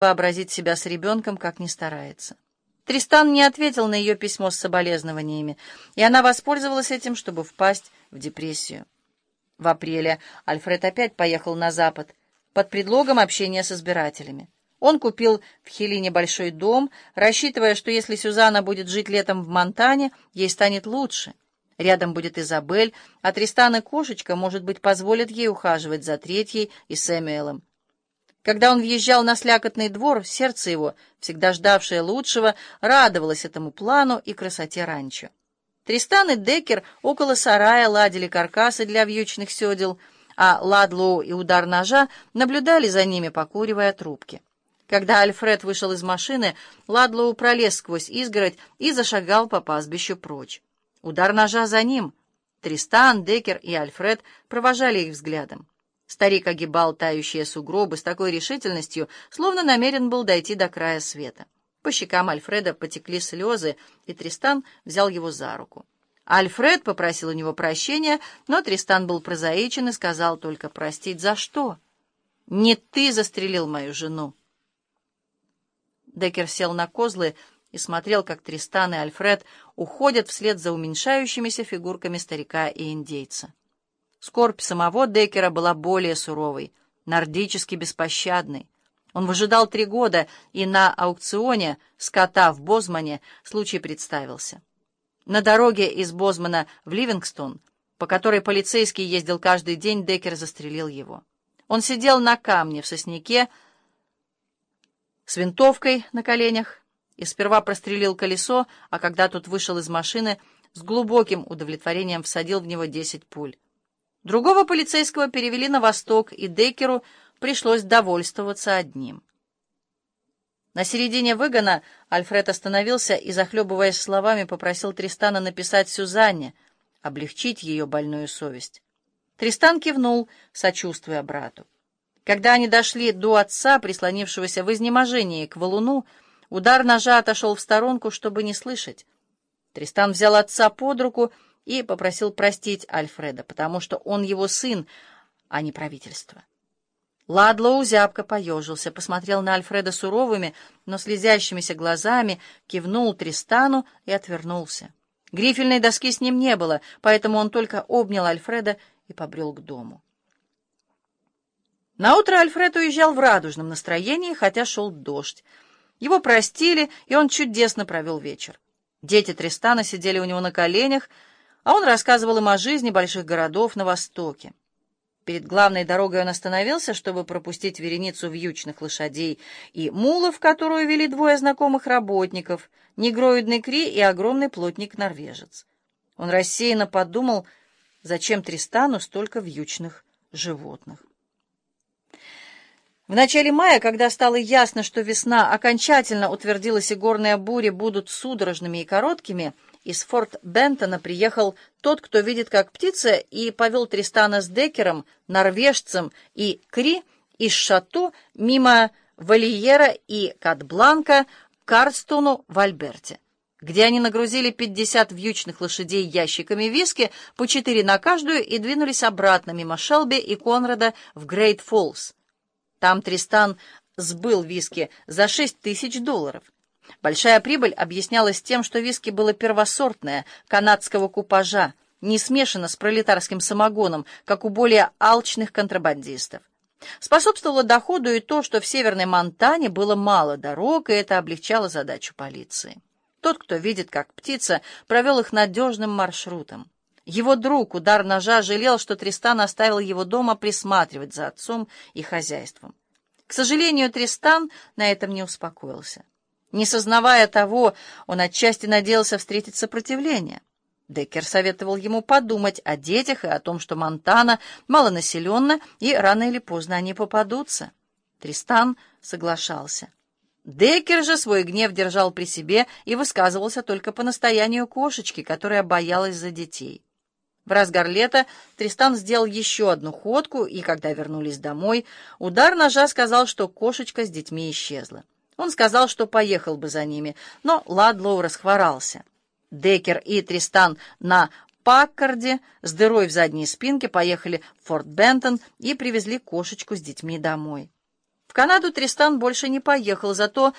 вообразить себя с ребенком, как ни старается. Тристан не ответил на ее письмо с соболезнованиями, и она воспользовалась этим, чтобы впасть в депрессию. В апреле Альфред опять поехал на запад под предлогом общения с избирателями. Он купил в Хелине большой дом, рассчитывая, что если Сюзанна будет жить летом в Монтане, ей станет лучше. Рядом будет Изабель, а Тристан и кошечка, может быть, позволят ей ухаживать за Третьей и Сэмюэлом. Когда он въезжал на слякотный двор, сердце его, всегда ждавшее лучшего, радовалось этому плану и красоте ранчо. Тристан и Деккер около сарая ладили каркасы для вьючных седел, а Ладлоу и удар ножа наблюдали за ними, покуривая трубки. Когда Альфред вышел из машины, Ладлоу пролез сквозь изгородь и зашагал по пастбищу прочь. Удар ножа за ним. Тристан, Деккер и Альфред провожали их взглядом. Старик огибал тающие сугробы с такой решительностью, словно намерен был дойти до края света. По щекам Альфреда потекли слезы, и Тристан взял его за руку. Альфред попросил у него прощения, но Тристан был прозаичен и сказал только «простить за что?» «Не ты застрелил мою жену!» Деккер сел на козлы и смотрел, как Тристан и Альфред уходят вслед за уменьшающимися фигурками старика и индейца. Скорбь самого Деккера была более суровой, нордически беспощадной. Он выжидал три года, и на аукционе скота в Бозмане случай представился. На дороге из Бозмана в Ливингстон, по которой полицейский ездил каждый день, Деккер застрелил его. Он сидел на камне в сосняке с винтовкой на коленях и сперва прострелил колесо, а когда тот вышел из машины, с глубоким удовлетворением всадил в него десять пуль. Другого полицейского перевели на восток, и Деккеру пришлось довольствоваться одним. На середине выгона Альфред остановился и, захлебываясь словами, попросил Тристана написать Сюзанне, облегчить ее больную совесть. Тристан кивнул, сочувствуя брату. Когда они дошли до отца, прислонившегося в изнеможении к валуну, удар ножа отошел в сторонку, чтобы не слышать. Тристан взял отца под руку и попросил простить Альфреда, потому что он его сын, а не правительство. Ладлоу зябко поежился, посмотрел на Альфреда суровыми, но слезящимися глазами, кивнул Тристану и отвернулся. Грифельной доски с ним не было, поэтому он только обнял Альфреда и побрел к дому. Наутро Альфред уезжал в радужном настроении, хотя шел дождь. Его простили, и он чудесно провел вечер. Дети Тристана сидели у него на коленях, а он рассказывал им о жизни больших городов на Востоке. Перед главной дорогой он остановился, чтобы пропустить вереницу вьючных лошадей и мулов, которую вели двое знакомых работников, негроидный Кри и огромный плотник-норвежец. Он рассеянно подумал, зачем Тристану столько вьючных животных. В начале мая, когда стало ясно, что весна окончательно утвердилась и горные бури будут судорожными и короткими, из форт Бентона приехал тот, кто видит как птица, и повел Тристана с Декером, норвежцем и Кри из Шато мимо Вальера и Катбланка к Карстону в Альберте, где они нагрузили 50 вьючных лошадей ящиками виски, по четыре на каждую, и двинулись обратно мимо Шелби и Конрада в Грейт-Фоллс. Там Тристан сбыл виски за шесть тысяч долларов. Большая прибыль объяснялась тем, что виски было первосортное, канадского купажа, не смешано с пролетарским самогоном, как у более алчных контрабандистов. Способствовало доходу и то, что в Северной Монтане было мало дорог, и это облегчало задачу полиции. Тот, кто видит, как птица, провел их надежным маршрутом. Его друг, удар ножа, жалел, что Тристан оставил его дома присматривать за отцом и хозяйством. К сожалению, Тристан на этом не успокоился. Не сознавая того, он отчасти надеялся встретить сопротивление. Деккер советовал ему подумать о детях и о том, что Монтана малонаселенна, и рано или поздно они попадутся. Тристан соглашался. Деккер же свой гнев держал при себе и высказывался только по настоянию кошечки, которая боялась за детей. В разгар лета Тристан сделал еще одну ходку, и, когда вернулись домой, удар ножа сказал, что кошечка с детьми исчезла. Он сказал, что поехал бы за ними, но Ладлоу расхворался. Декер и Тристан на Паккарде с дырой в задней спинке поехали в Форт Бентон и привезли кошечку с детьми домой. В Канаду Тристан больше не поехал, зато